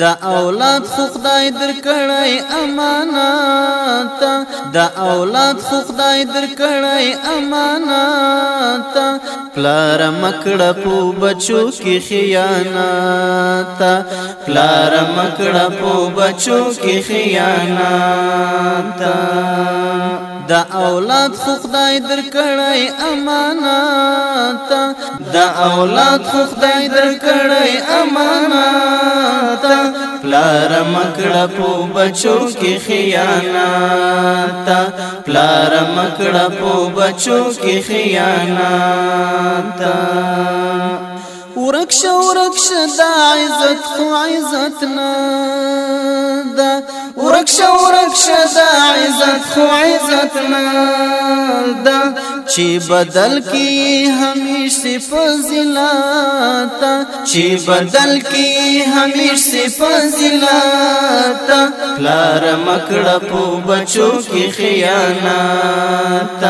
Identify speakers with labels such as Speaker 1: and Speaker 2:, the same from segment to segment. Speaker 1: د اولاد خو خدای درکړی امانات د اولاد خو خدای درکړی امانات پلار مکړه په بچو کې خیانات
Speaker 2: پلار مکړه په بچو کې خیانات
Speaker 1: د اولاد خو خدای درکړی امانات د اولاد خو خدای درکړی امانات پلار مکړه په بچو کې خیانات پلار مکړه په بچو کې خیانات ورکشه ورکشه دا عزت خو عزت نه ده ورکش ورکش دا عزت خو عزت مند چې بدل کی همیش صفزلاتا چې بدل کی همیش صفزلاتا پلار مکړه په بچو کې خیانات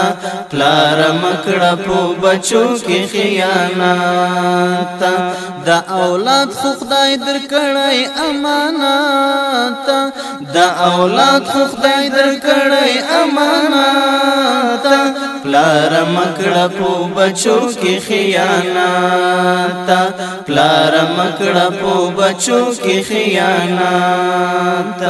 Speaker 1: پلار مکړه په بچو کې خیانات د اولاد خو خدای درکړای امانات دا اولاد خو خدای در کړی امانات پلار مکړه په بچو کې خیانات پلار مکړه په بچو کې خیانات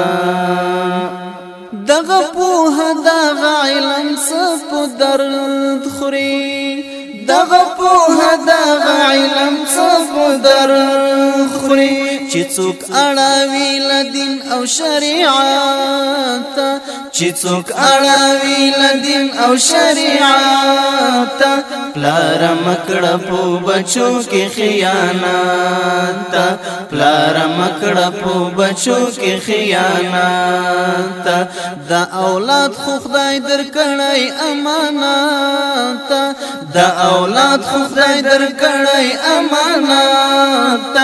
Speaker 1: دغه په دغه علم صف درد خوري دغه په دغه علم صف درد خوري چې څوک اړاوي لدین او شریعت چې څوک اړاوي لدین او شریعت پلار مکړه په بچو کې خیانت پلار مکړه په بچو کې خیانت د اولاد خو خدای درکړای امانت د اولاد خو خدای درکړای امانت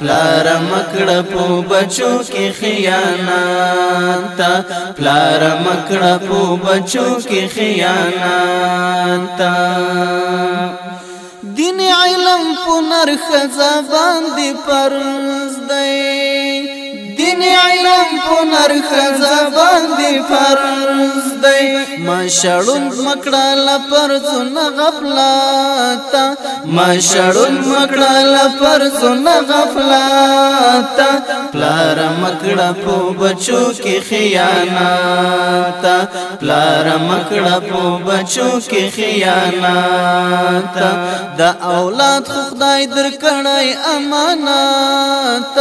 Speaker 1: پلار مکړه په بچو کې خیانت پلار مکړه په بچو کې خیانت دین علم په نرخ زبان دی پرز دی علم په نرخ زبان دی فرض دی ما شړون مکړه لپر زونه غفلات ما شړون مکړه لپر زونه غفلات پلار مکړه په بچو کې خیانات پلار مکړه په بچو کې خیانات د اولاد خدای درکړای امانات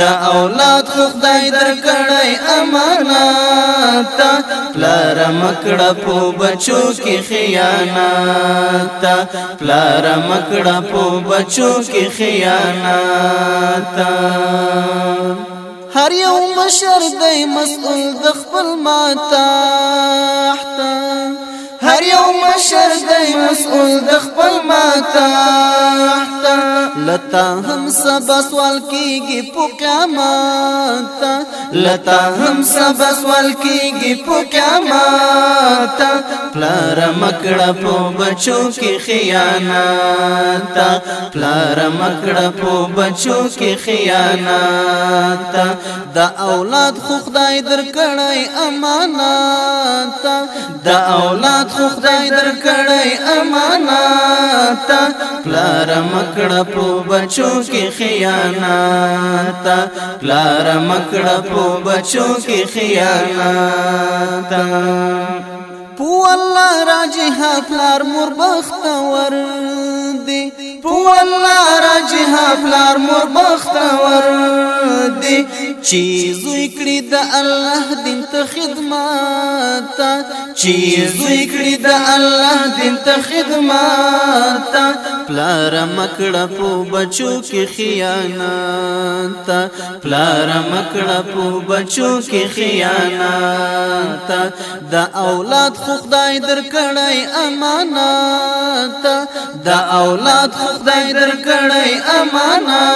Speaker 1: د اولاد خدای خدای در کړی امانات پلار مکړه په بچو کې خیانات پلار مکړه په بچو کې خیانات هر یو مشر دی مسئول د خپل ماتاحت هر یو مشر دی مسؤل د خپل ماتحت لتا هم سبا سوال کیږي په قیامت لتا هم سبا سوال کیږي په قیامت پلار مکړه په بچو کې خیانت پلار مکړه په بچو کې خیانت د اولاد خو خدای درکړای امانت د اولاد امانت خو خدای درکړی امانات پلار مکړه په بچو کې خیانات پلار مکړه په بچو کې خیانات پو الله راجه پلار مربخت ور دی پو الله راجه چې زوی کړی د الله دین ته خدمات چې زوی کړی د الله دین ته خدمات پلار مکړه په بچو کې خیانت پلار مکړه په بچو کې خیانت د اولاد خو خدای درکړی امانت د اولاد خو خدای درکړی امانت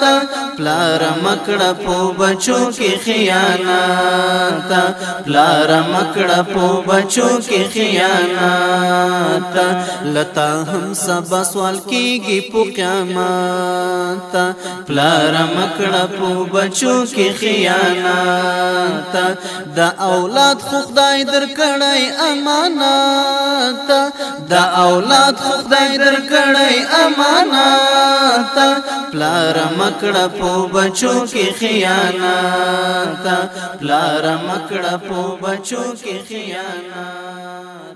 Speaker 1: تا پلار مکړه په بچو کې خیانت پلار مکړه په بچو کې خیانت قیامت لتا هم سبا سوال کیږي په قیامت پلار مکړه په بچو کې خیانت دا اولاد خو خدای درکړی امانت دا اولاد خو خدای درکړی امانت پلار مکړه په بچو کې خیانت پلار مکړه په بچو کې خیانت